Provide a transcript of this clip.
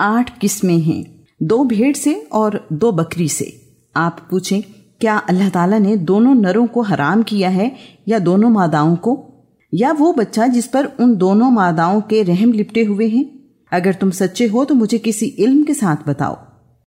आठ किस्में हैं, दो भेड़ से और दो बकरी से। आप पूछें, क्या अल्लाह ताला ने दोनों नरों को हराम किया है या दोनों मादाओं को? या वो बच्चा जिस पर उन दोनों मादाओं के रहम लिपटे हुए हैं? अगर तुम सच्चे हो तो मुझे किसी इल्म के साथ बताओ।